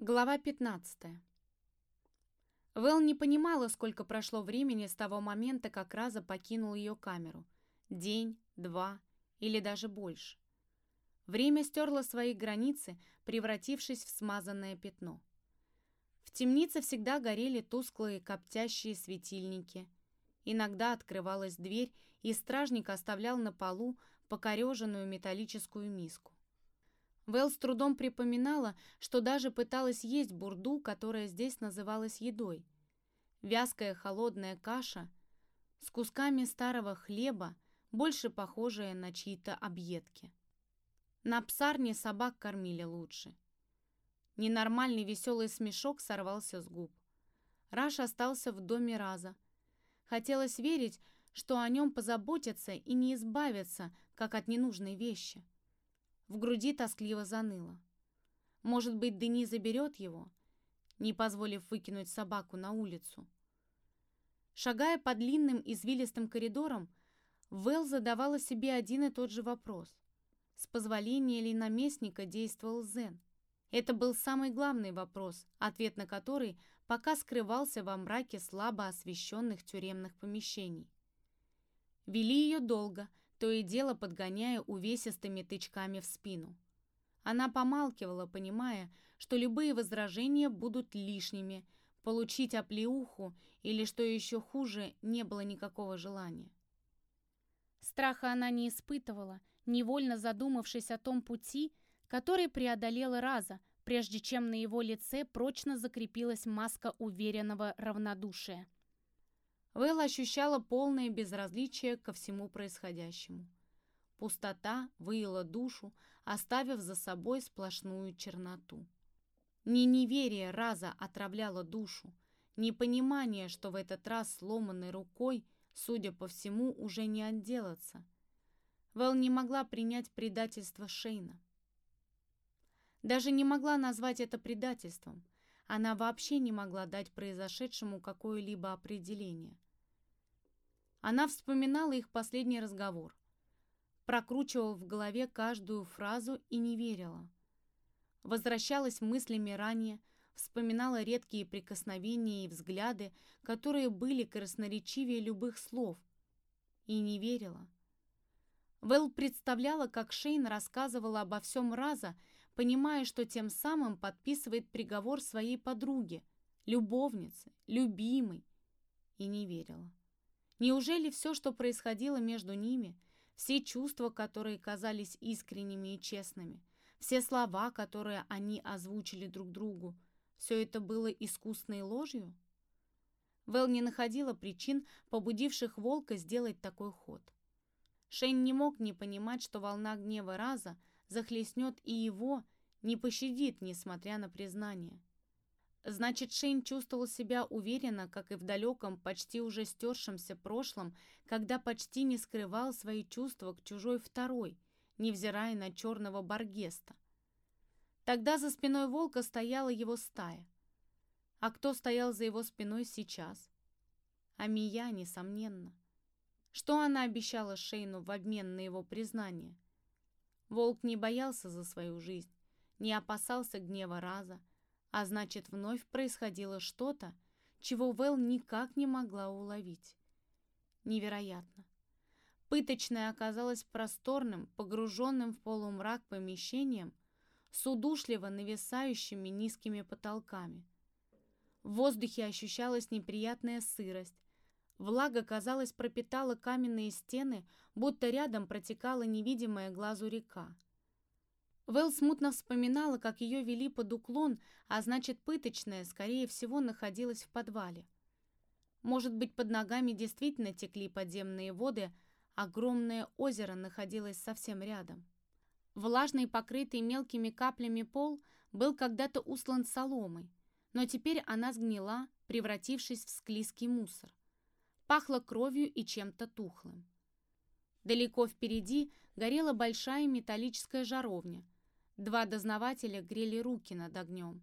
Глава 15. Вэл не понимала, сколько прошло времени с того момента, как Раза покинул ее камеру. День, два или даже больше. Время стерло свои границы, превратившись в смазанное пятно. В темнице всегда горели тусклые коптящие светильники. Иногда открывалась дверь, и стражник оставлял на полу покореженную металлическую миску. Вэл с трудом припоминала, что даже пыталась есть бурду, которая здесь называлась едой. Вязкая холодная каша с кусками старого хлеба, больше похожая на чьи-то объедки. На псарне собак кормили лучше. Ненормальный веселый смешок сорвался с губ. Раш остался в доме Раза. Хотелось верить, что о нем позаботятся и не избавятся, как от ненужной вещи. В груди тоскливо заныло. Может быть, Дени заберет его, не позволив выкинуть собаку на улицу. Шагая по длинным извилистым коридорам, Вэл задавала себе один и тот же вопрос. С позволения ли наместника действовал Зен? Это был самый главный вопрос, ответ на который пока скрывался во мраке слабо освещенных тюремных помещений. Вели ее долго, то и дело подгоняя увесистыми тычками в спину. Она помалкивала, понимая, что любые возражения будут лишними, получить оплеуху или, что еще хуже, не было никакого желания. Страха она не испытывала, невольно задумавшись о том пути, который преодолела Раза, прежде чем на его лице прочно закрепилась маска уверенного равнодушия. Вэл ощущала полное безразличие ко всему происходящему. Пустота выила душу, оставив за собой сплошную черноту. Не неверие раза отравляло душу, непонимание, что в этот раз сломанной рукой, судя по всему, уже не отделаться. Вэл не могла принять предательство Шейна. Даже не могла назвать это предательством. Она вообще не могла дать произошедшему какое-либо определение. Она вспоминала их последний разговор, прокручивала в голове каждую фразу и не верила. Возвращалась мыслями ранее, вспоминала редкие прикосновения и взгляды, которые были красноречивее любых слов, и не верила. Вэл представляла, как Шейн рассказывала обо всем раза, понимая, что тем самым подписывает приговор своей подруге, любовнице, любимой, и не верила. Неужели все, что происходило между ними, все чувства, которые казались искренними и честными, все слова, которые они озвучили друг другу, все это было искусной ложью? Вэл не находила причин, побудивших волка сделать такой ход. Шейн не мог не понимать, что волна гнева раза захлестнет и его, не пощадит, несмотря на признание. Значит, Шейн чувствовал себя уверенно, как и в далеком, почти уже стершемся прошлом, когда почти не скрывал свои чувства к чужой второй, невзирая на черного Баргеста. Тогда за спиной волка стояла его стая. А кто стоял за его спиной сейчас? Амия, несомненно. Что она обещала Шейну в обмен на его признание? Волк не боялся за свою жизнь, не опасался гнева раза, а значит, вновь происходило что-то, чего Вэл никак не могла уловить. Невероятно. Пыточная оказалась просторным, погруженным в полумрак помещением с удушливо нависающими низкими потолками. В воздухе ощущалась неприятная сырость. Влага, казалось, пропитала каменные стены, будто рядом протекала невидимая глазу река. Вэл смутно вспоминала, как ее вели под уклон, а значит, пыточная, скорее всего, находилась в подвале. Может быть, под ногами действительно текли подземные воды, огромное озеро находилось совсем рядом. Влажный, покрытый мелкими каплями пол был когда-то услан соломой, но теперь она сгнила, превратившись в склизкий мусор. Пахло кровью и чем-то тухлым. Далеко впереди горела большая металлическая жаровня – Два дознавателя грели руки над огнем.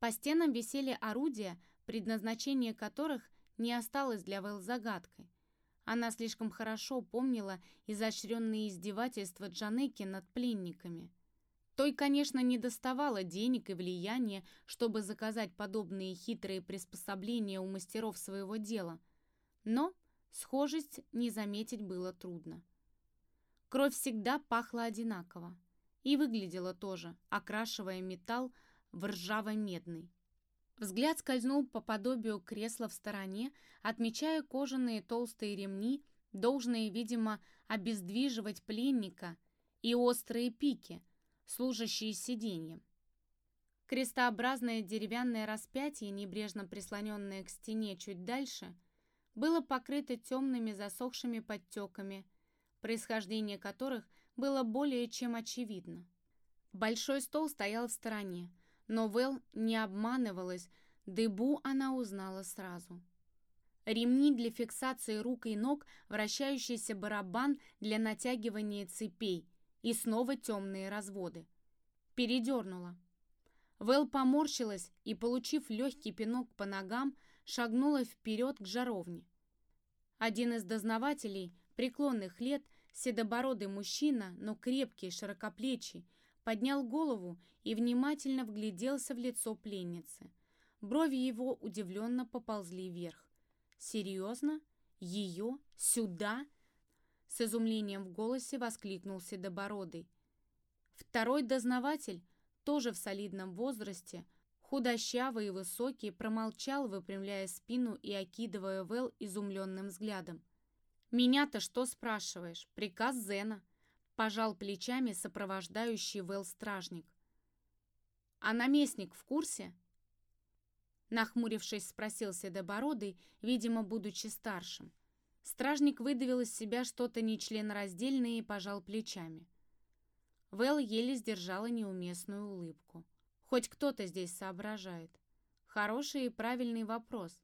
По стенам висели орудия, предназначение которых не осталось для Вэл загадкой. Она слишком хорошо помнила изощренные издевательства Джанеки над пленниками. Той, конечно, не доставало денег и влияния, чтобы заказать подобные хитрые приспособления у мастеров своего дела, но схожесть не заметить было трудно. Кровь всегда пахла одинаково и выглядела тоже, окрашивая металл в ржаво-медный. Взгляд скользнул по подобию кресла в стороне, отмечая кожаные толстые ремни, должные, видимо, обездвиживать пленника, и острые пики, служащие сиденьем. Крестообразное деревянное распятие, небрежно прислоненное к стене чуть дальше, было покрыто темными засохшими подтеками, происхождение которых было более чем очевидно. Большой стол стоял в стороне, но Вэл не обманывалась, дыбу она узнала сразу. Ремни для фиксации рук и ног, вращающийся барабан для натягивания цепей и снова темные разводы. Передернула. Вэл поморщилась и, получив легкий пинок по ногам, шагнула вперед к жаровне. Один из дознавателей, преклонных лет, седобородый мужчина, но крепкий, широкоплечий, поднял голову и внимательно вгляделся в лицо пленницы. Брови его удивленно поползли вверх. «Серьезно? Ее? Сюда?» С изумлением в голосе воскликнул Седобородый. Второй дознаватель, тоже в солидном возрасте, худощавый и высокий, промолчал, выпрямляя спину и окидывая Вэл изумленным взглядом. «Меня-то что спрашиваешь? Приказ Зена пожал плечами сопровождающий Вэл стражник. «А наместник в курсе?» Нахмурившись, спросил Седобородый, видимо, будучи старшим. Стражник выдавил из себя что-то нечленораздельное и пожал плечами. Вэл еле сдержала неуместную улыбку. Хоть кто-то здесь соображает. Хороший и правильный вопрос.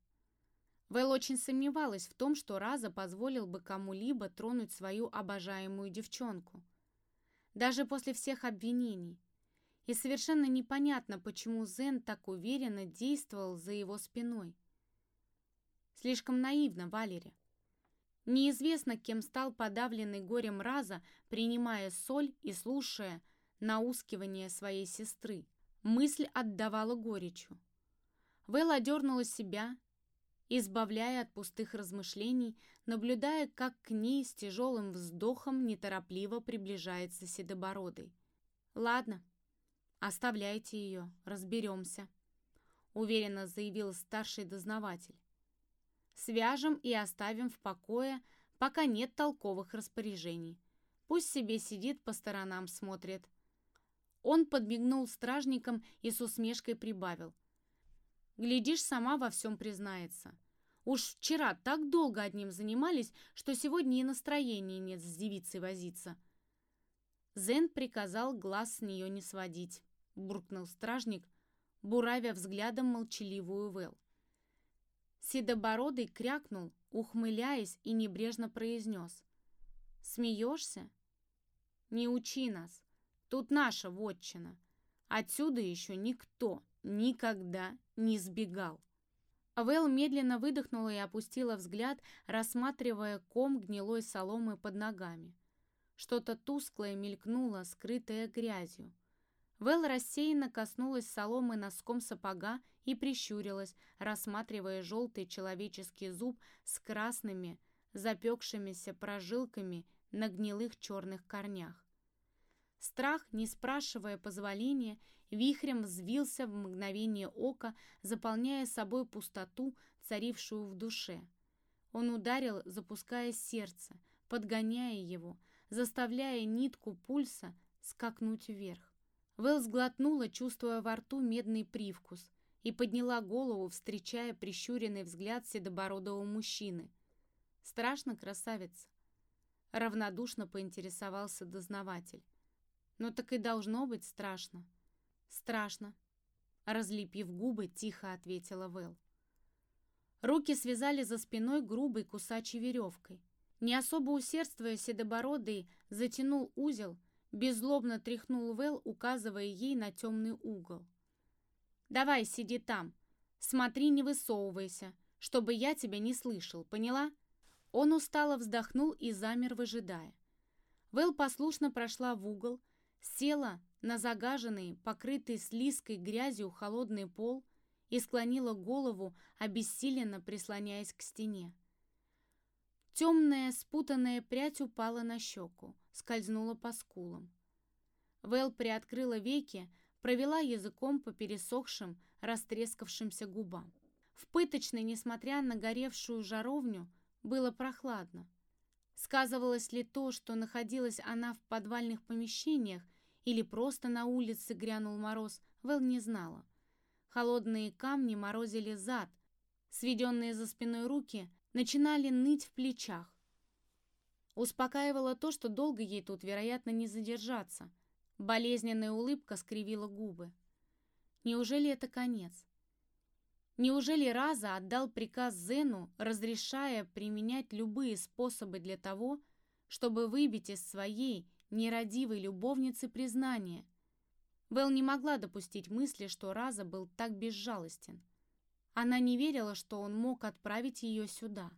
Вэл очень сомневалась в том, что Раза позволил бы кому-либо тронуть свою обожаемую девчонку. Даже после всех обвинений. И совершенно непонятно, почему Зен так уверенно действовал за его спиной. Слишком наивно, Валери. Неизвестно, кем стал подавленный горем Раза, принимая соль и слушая наускивание своей сестры. Мысль отдавала горечью. Вэл одернула себя, избавляя от пустых размышлений, наблюдая, как к ней с тяжелым вздохом неторопливо приближается Седобородый. «Ладно, оставляйте ее, разберемся», — уверенно заявил старший дознаватель. «Свяжем и оставим в покое, пока нет толковых распоряжений. Пусть себе сидит, по сторонам смотрит». Он подмигнул стражникам и с усмешкой прибавил — Глядишь, сама во всем признается. Уж вчера так долго одним занимались, что сегодня и настроения нет с девицей возиться. Зен приказал глаз с нее не сводить, буркнул стражник, буравя взглядом молчаливую Вэл. Седобородый крякнул, ухмыляясь и небрежно произнес. «Смеешься? Не учи нас. Тут наша вотчина. Отсюда еще никто никогда не сбегал. Вэл медленно выдохнула и опустила взгляд, рассматривая ком гнилой соломы под ногами. Что-то тусклое мелькнуло, скрытое грязью. Вэл рассеянно коснулась соломы носком сапога и прищурилась, рассматривая желтый человеческий зуб с красными, запекшимися прожилками на гнилых черных корнях. Страх, не спрашивая позволения, вихрем взвился в мгновение ока, заполняя собой пустоту, царившую в душе. Он ударил, запуская сердце, подгоняя его, заставляя нитку пульса скакнуть вверх. Вэл сглотнула, чувствуя во рту медный привкус, и подняла голову, встречая прищуренный взгляд седобородого мужчины. «Страшно, красавица?» Равнодушно поинтересовался дознаватель. «Ну так и должно быть страшно». «Страшно», — разлепив губы, тихо ответила Вэл. Руки связали за спиной грубой кусачей веревкой. Не особо усердствуя, седобородый затянул узел, беззлобно тряхнул Вэл, указывая ей на темный угол. «Давай, сиди там. Смотри, не высовывайся, чтобы я тебя не слышал, поняла?» Он устало вздохнул и замер, выжидая. Вэл послушно прошла в угол, села на загаженный, покрытый слизкой грязью холодный пол и склонила голову, обессиленно прислоняясь к стене. Темная, спутанная прядь упала на щеку, скользнула по скулам. Вэл приоткрыла веки, провела языком по пересохшим, растрескавшимся губам. В пыточной, несмотря на горевшую жаровню, было прохладно. Сказывалось ли то, что находилась она в подвальных помещениях, или просто на улице грянул мороз, Вэл не знала. Холодные камни морозили зад, сведенные за спиной руки начинали ныть в плечах. Успокаивало то, что долго ей тут, вероятно, не задержаться. Болезненная улыбка скривила губы. Неужели это конец? Неужели Раза отдал приказ Зену, разрешая применять любые способы для того, чтобы выбить из своей нерадивой любовницы признание? Вэл не могла допустить мысли, что Раза был так безжалостен. Она не верила, что он мог отправить ее сюда.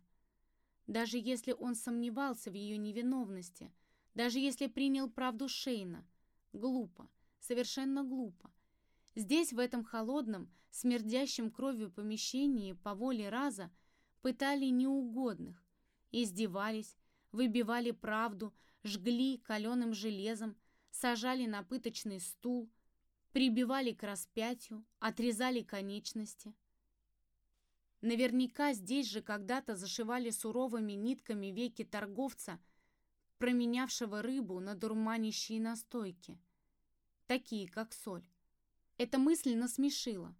Даже если он сомневался в ее невиновности, даже если принял правду Шейна. Глупо, совершенно глупо. Здесь, в этом холодном, смердящем кровью помещении по воле раза пытали неугодных, издевались, выбивали правду, жгли каленым железом, сажали на пыточный стул, прибивали к распятию, отрезали конечности. Наверняка здесь же когда-то зашивали суровыми нитками веки торговца, променявшего рыбу на дурманящие настойки, такие как соль. Эта мысль насмешила.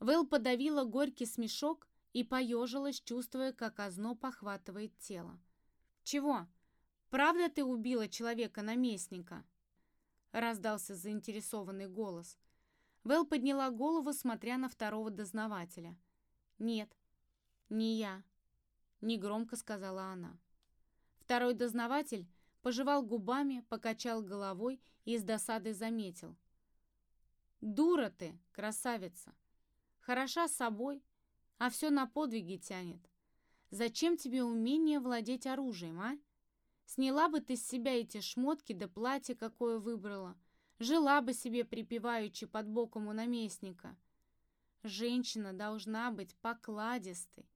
Вэл подавила горький смешок и поежилась, чувствуя, как озноб похватывает тело. «Чего? Правда ты убила человека-наместника?» Раздался заинтересованный голос. Вэл подняла голову, смотря на второго дознавателя. «Нет, не я», — негромко сказала она. Второй дознаватель пожевал губами, покачал головой и с досадой заметил — Дура ты, красавица. Хороша собой, а все на подвиги тянет. Зачем тебе умение владеть оружием, а? Сняла бы ты с себя эти шмотки да платье, какое выбрала. Жила бы себе припеваючи под боком у наместника. Женщина должна быть покладистой.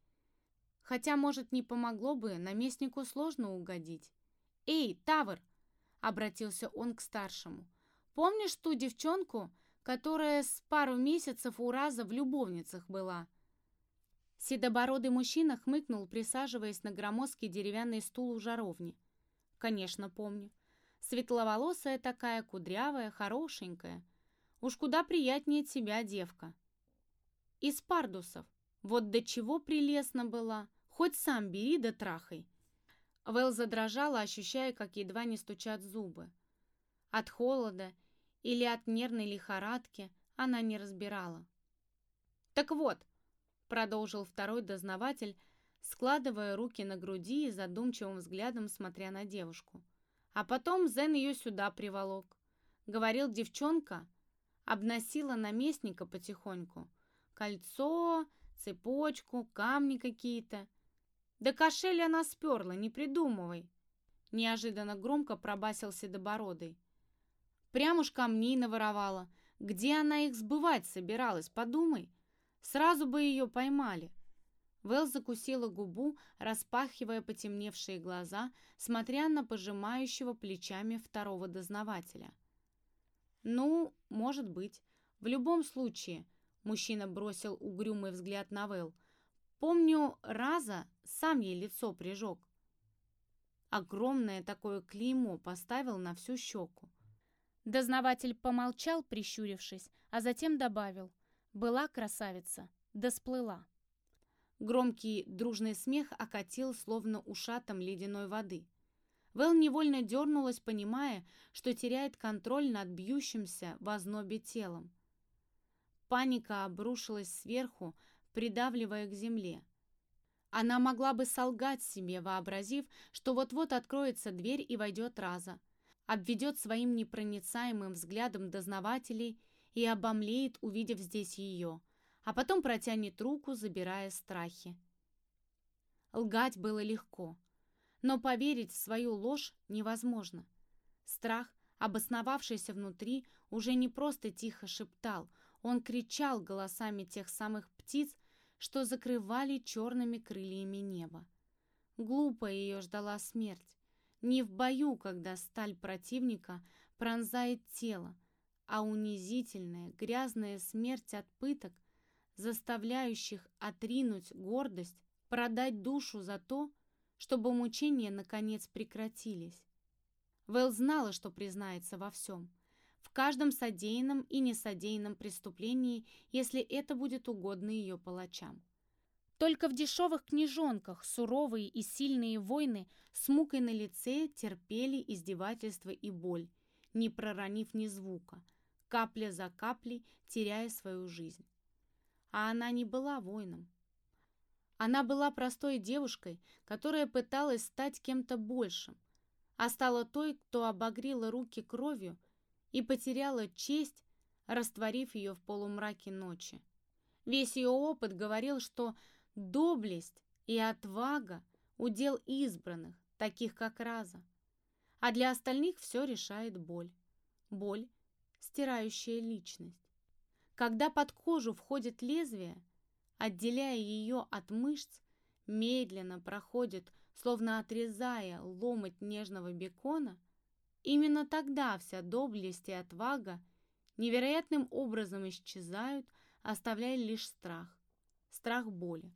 Хотя, может, не помогло бы, наместнику сложно угодить. «Эй, Тавр!» — обратился он к старшему. «Помнишь ту девчонку, которая с пару месяцев у Раза в любовницах была. Седобородый мужчина хмыкнул, присаживаясь на громоздкий деревянный стул у жаровни. «Конечно, помню. Светловолосая такая, кудрявая, хорошенькая. Уж куда приятнее тебя, девка. Из пардусов. Вот до чего прелестно была. Хоть сам бери да трахай». Вэл задрожала, ощущая, как едва не стучат зубы. От холода или от нервной лихорадки, она не разбирала. «Так вот», — продолжил второй дознаватель, складывая руки на груди и задумчивым взглядом смотря на девушку. А потом Зен ее сюда приволок. Говорил, девчонка обносила наместника потихоньку. Кольцо, цепочку, камни какие-то. Да кошель она сперла, не придумывай. Неожиданно громко пробасил седобородый. Прям уж камней наворовала. Где она их сбывать собиралась, подумай. Сразу бы ее поймали. Вэл закусила губу, распахивая потемневшие глаза, смотря на пожимающего плечами второго дознавателя. «Ну, может быть. В любом случае», — мужчина бросил угрюмый взгляд на Вэл, «помню, раза сам ей лицо прижег. Огромное такое клеймо поставил на всю щеку. Дознаватель помолчал, прищурившись, а затем добавил. «Была красавица, да сплыла». Громкий дружный смех окатил, словно ушатом ледяной воды. Вэл невольно дернулась, понимая, что теряет контроль над бьющимся в ознобе телом. Паника обрушилась сверху, придавливая к земле. Она могла бы солгать себе, вообразив, что вот-вот откроется дверь и войдет Раза обведет своим непроницаемым взглядом дознавателей и обомлеет, увидев здесь ее, а потом протянет руку, забирая страхи. Лгать было легко, но поверить в свою ложь невозможно. Страх Обосновавшийся внутри уже не просто тихо шептал, он кричал голосами тех самых птиц, что закрывали черными крыльями небо. Глупо ее ждала смерть. Не в бою, когда сталь противника пронзает тело, а унизительная, грязная смерть от пыток, заставляющих отринуть гордость, продать душу за то, чтобы мучения наконец прекратились. Вэл знала, что признается во всем. В каждом содеянном и несодеянном преступлении, если это будет угодно ее палачам. Только в дешевых книжонках суровые и сильные воины с мукой на лице терпели издевательства и боль, не проронив ни звука, капля за каплей теряя свою жизнь. А она не была воином. Она была простой девушкой, которая пыталась стать кем-то большим, а стала той, кто обогрела руки кровью и потеряла честь, растворив ее в полумраке ночи. Весь ее опыт говорил, что доблесть и отвага – удел избранных, таких как Раза. А для остальных все решает боль. Боль, стирающая личность. Когда под кожу входит лезвие – отделяя ее от мышц, медленно проходит, словно отрезая ломоть нежного бекона, именно тогда вся доблесть и отвага невероятным образом исчезают, оставляя лишь страх, страх боли.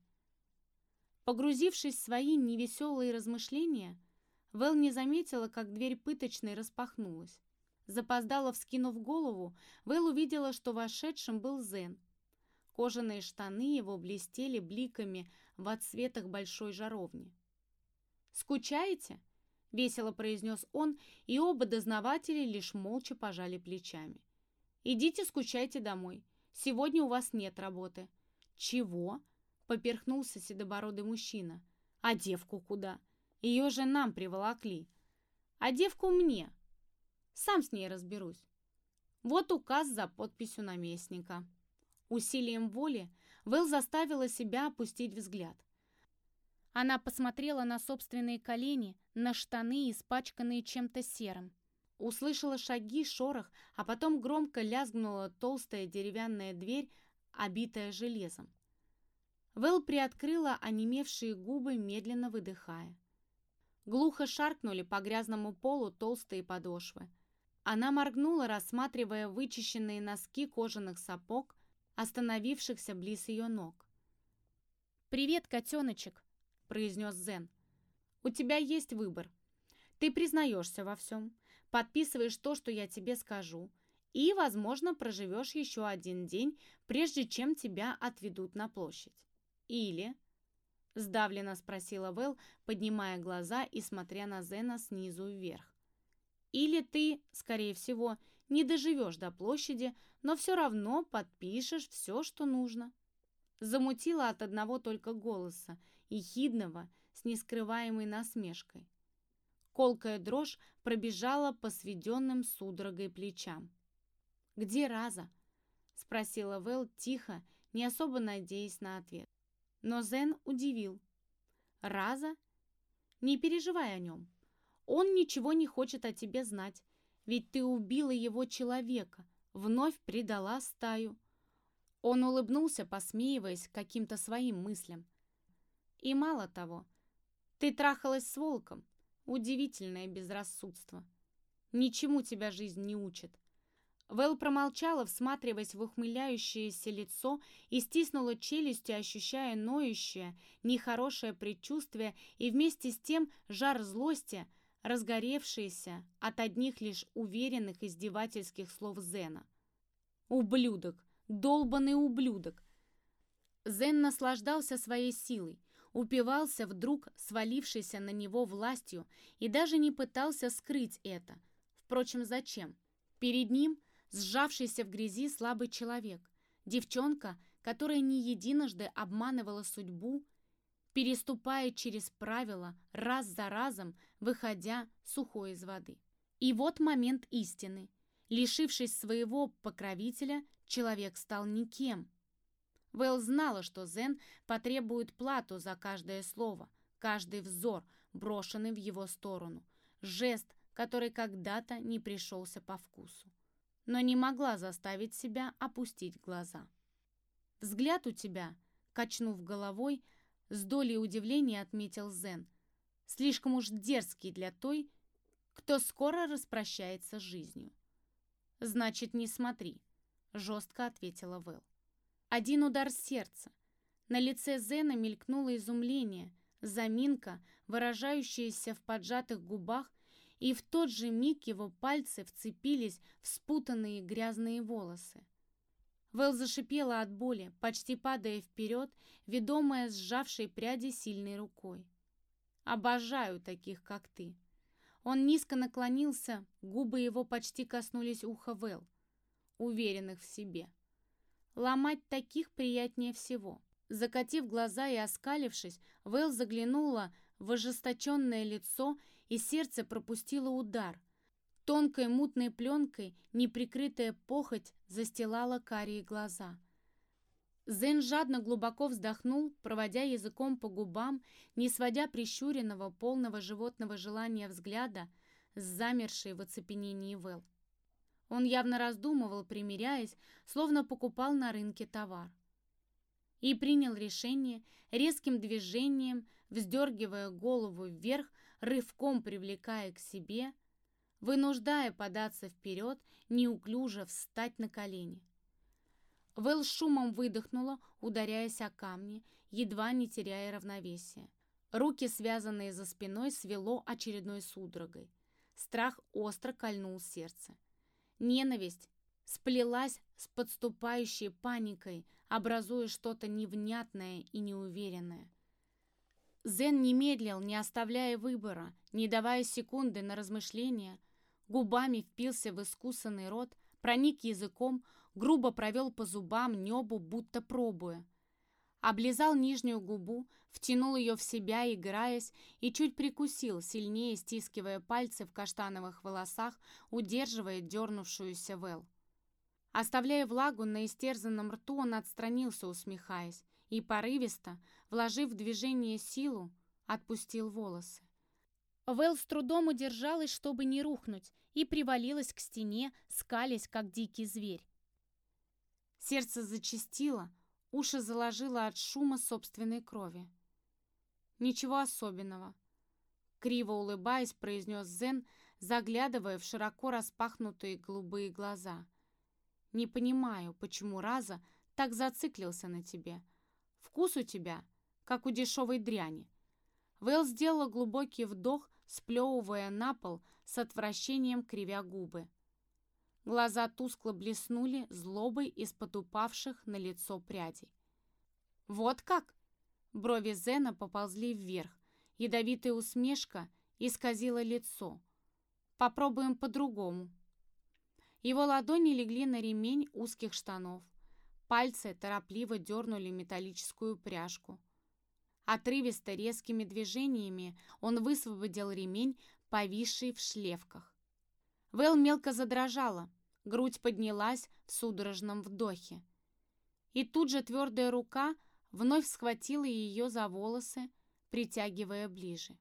Погрузившись в свои невеселые размышления, Вэл не заметила, как дверь пыточной распахнулась. Запоздало вскинув голову, Вэл увидела, что вошедшим был Зен. Кожаные штаны его блестели бликами в отсветах большой жаровни. «Скучаете?» — весело произнес он, и оба дознаватели лишь молча пожали плечами. «Идите скучайте домой. Сегодня у вас нет работы». «Чего?» — поперхнулся седобородый мужчина. «А девку куда? Ее же нам приволокли. А девку мне. Сам с ней разберусь. Вот указ за подписью наместника». Усилием воли Вэл заставила себя опустить взгляд. Она посмотрела на собственные колени, на штаны, испачканные чем-то серым. Услышала шаги, шорох, а потом громко лязгнула толстая деревянная дверь, обитая железом. Вэл приоткрыла онемевшие губы, медленно выдыхая. Глухо шаркнули по грязному полу толстые подошвы. Она моргнула, рассматривая вычищенные носки кожаных сапог, остановившихся близ ее ног. «Привет, котеночек», — произнес Зен. «У тебя есть выбор. Ты признаешься во всем, подписываешь то, что я тебе скажу, и, возможно, проживешь еще один день, прежде чем тебя отведут на площадь. Или...» — сдавленно спросила Вэл, поднимая глаза и смотря на Зена снизу вверх. «Или ты, скорее всего, не доживешь до площади, но все равно подпишешь все, что нужно. Замутила от одного только голоса, ехидного, с нескрываемой насмешкой. Колкая дрожь пробежала по сведенным судорогой плечам. «Где Раза?» — спросила Вэл тихо, не особо надеясь на ответ. Но Зен удивил. «Раза? Не переживай о нем. Он ничего не хочет о тебе знать. Ведь ты убила его человека, вновь предала стаю. Он улыбнулся, посмеиваясь каким-то своим мыслям. И мало того, ты трахалась с волком. Удивительное безрассудство. Ничему тебя жизнь не учит. Вэл промолчала, всматриваясь в ухмыляющееся лицо и стиснула челюсти, ощущая ноющее, нехорошее предчувствие и вместе с тем жар злости, разгоревшиеся от одних лишь уверенных издевательских слов Зена. «Ублюдок! долбанный ублюдок!» Зен наслаждался своей силой, упивался вдруг свалившейся на него властью и даже не пытался скрыть это. Впрочем, зачем? Перед ним сжавшийся в грязи слабый человек, девчонка, которая не единожды обманывала судьбу переступая через правила, раз за разом выходя сухой из воды. И вот момент истины. Лишившись своего покровителя, человек стал никем. Вэл знала, что Зен потребует плату за каждое слово, каждый взор, брошенный в его сторону, жест, который когда-то не пришелся по вкусу, но не могла заставить себя опустить глаза. «Взгляд у тебя», — качнув головой, с долей удивления отметил Зен, слишком уж дерзкий для той, кто скоро распрощается с жизнью. «Значит, не смотри», — жестко ответила Вэл. Один удар сердца. На лице Зена мелькнуло изумление, заминка, выражающаяся в поджатых губах, и в тот же миг его пальцы вцепились в спутанные грязные волосы. Вэл зашипела от боли, почти падая вперед, ведомая сжавшей пряди сильной рукой. «Обожаю таких, как ты!» Он низко наклонился, губы его почти коснулись уха Вэл, уверенных в себе. Ломать таких приятнее всего. Закатив глаза и оскалившись, Вэл заглянула в ожесточенное лицо, и сердце пропустило удар. Тонкой мутной пленкой неприкрытая похоть застилала карие глаза. Зен жадно глубоко вздохнул, проводя языком по губам, не сводя прищуренного, полного животного желания взгляда с замершей в оцепенении Вэл. Он явно раздумывал, примиряясь, словно покупал на рынке товар. И принял решение, резким движением, вздергивая голову вверх, рывком привлекая к себе, вынуждая податься вперед, неуклюже встать на колени. Вэл шумом выдохнула, ударяясь о камни, едва не теряя равновесия. Руки, связанные за спиной, свело очередной судорогой. Страх остро кольнул сердце. Ненависть сплелась с подступающей паникой, образуя что-то невнятное и неуверенное. Зен не медлил, не оставляя выбора, не давая секунды на размышления, губами впился в искусанный рот, проник языком, грубо провел по зубам, небу, будто пробуя. Облизал нижнюю губу, втянул ее в себя, играясь, и чуть прикусил, сильнее стискивая пальцы в каштановых волосах, удерживая дернувшуюся Вэл. Оставляя влагу на истерзанном рту, он отстранился, усмехаясь, и порывисто, вложив в движение силу, отпустил волосы. Вэл с трудом удержалась, чтобы не рухнуть, и привалилась к стене, скалясь, как дикий зверь. Сердце зачастило, уши заложило от шума собственной крови. «Ничего особенного», — криво улыбаясь, произнес Зен, заглядывая в широко распахнутые голубые глаза. «Не понимаю, почему Раза так зациклился на тебе. Вкус у тебя, как у дешевой дряни». Вэл сделала глубокий вдох, сплевывая на пол с отвращением кривя губы. Глаза тускло блеснули злобой из-под упавших на лицо прядей. «Вот как?» Брови Зена поползли вверх. Ядовитая усмешка исказила лицо. «Попробуем по-другому». Его ладони легли на ремень узких штанов. Пальцы торопливо дернули металлическую пряжку. Отрывисто резкими движениями он высвободил ремень, повисший в шлевках. Вэл мелко задрожала, грудь поднялась в судорожном вдохе. И тут же твердая рука вновь схватила ее за волосы, притягивая ближе.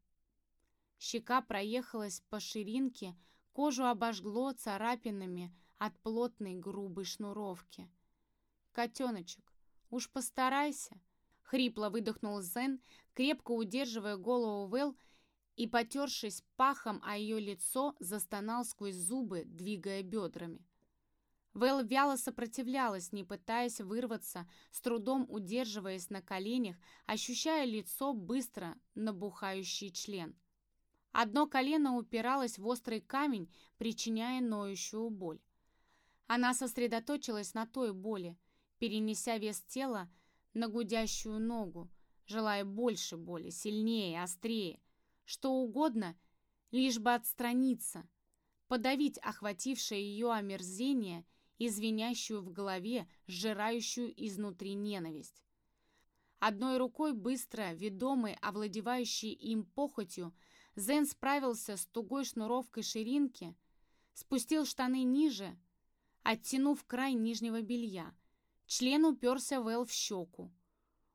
Щека проехалась по ширинке, кожу обожгло царапинами от плотной грубой шнуровки. «Котеночек, уж постарайся!» — хрипло выдохнул Зен, крепко удерживая голову Вэл и, потершись пахом о ее лицо, застонал сквозь зубы, двигая бедрами. Вэл вяло сопротивлялась, не пытаясь вырваться, с трудом удерживаясь на коленях, ощущая лицо быстро набухающий член. Одно колено упиралось в острый камень, причиняя ноющую боль. Она сосредоточилась на той боли, перенеся вес тела на гудящую ногу, желая больше боли, сильнее, острее, что угодно, лишь бы отстраниться, подавить охватившее ее омерзение и в голове, сжирающую изнутри ненависть. Одной рукой быстро, ведомой, овладевающей им похотью, Зен справился с тугой шнуровкой ширинки, спустил штаны ниже, оттянув край нижнего белья. Член уперся Вэл в щеку.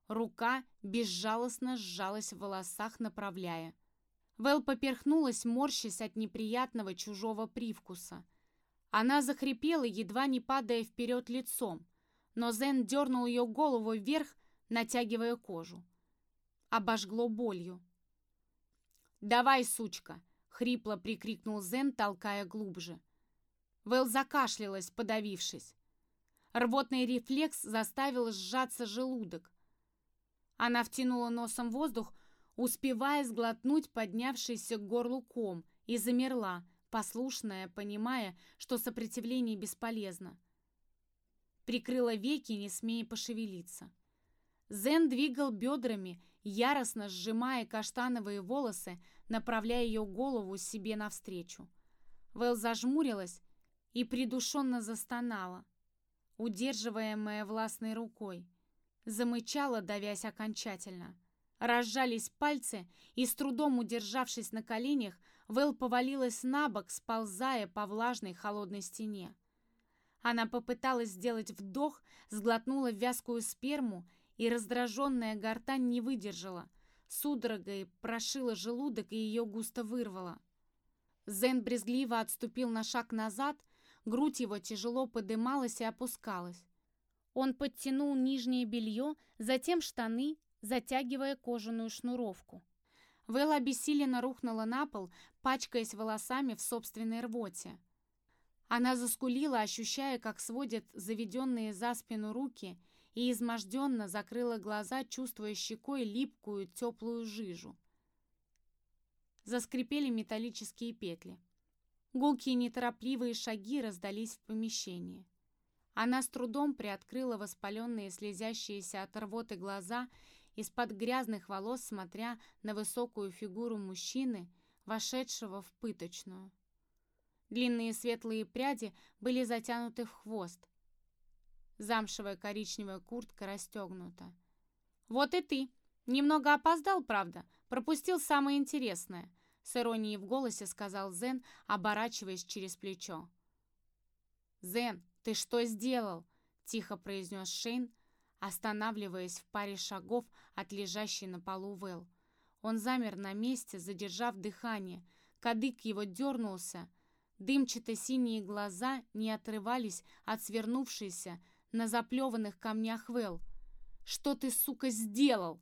Рука безжалостно сжалась в волосах, направляя. Вэл поперхнулась, морщась от неприятного чужого привкуса. Она захрипела, едва не падая вперед лицом, но Зен дернул ее голову вверх, натягивая кожу. Обожгло болью. «Давай, сучка!» — хрипло прикрикнул Зен, толкая глубже. Вэл закашлялась, подавившись. Рвотный рефлекс заставил сжаться желудок. Она втянула носом воздух, успевая сглотнуть поднявшийся к горлу ком, и замерла, послушная, понимая, что сопротивление бесполезно. Прикрыла веки, не смея пошевелиться. Зен двигал бедрами, яростно сжимая каштановые волосы, направляя ее голову себе навстречу. Вэл зажмурилась и придушенно застонала, удерживаемая властной рукой. Замычала, давясь окончательно. Разжались пальцы, и с трудом удержавшись на коленях, Вэл повалилась на бок, сползая по влажной холодной стене. Она попыталась сделать вдох, сглотнула вязкую сперму, и раздраженная гортань не выдержала. Судорогой прошила желудок и ее густо вырвала. Зен брезгливо отступил на шаг назад, грудь его тяжело подымалась и опускалась. Он подтянул нижнее белье, затем штаны, затягивая кожаную шнуровку. Вэл обессиленно рухнула на пол, пачкаясь волосами в собственной рвоте. Она заскулила, ощущая, как сводят заведенные за спину руки, и изможденно закрыла глаза, чувствуя щекой липкую теплую жижу. Заскрипели металлические петли. Гулкие неторопливые шаги раздались в помещении. Она с трудом приоткрыла воспаленные, слезящиеся от рвоты глаза из-под грязных волос, смотря на высокую фигуру мужчины, вошедшего в пыточную. Длинные светлые пряди были затянуты в хвост. Замшевая коричневая куртка расстегнута. «Вот и ты! Немного опоздал, правда? Пропустил самое интересное!» С иронией в голосе сказал Зен, оборачиваясь через плечо. «Зен, ты что сделал?» — тихо произнес Шейн, останавливаясь в паре шагов от лежащей на полу Вэл. Он замер на месте, задержав дыхание. Кадык его дернулся. Дымчато-синие глаза не отрывались от свернувшейся на заплеванных камнях Вэл. «Что ты, сука, сделал?»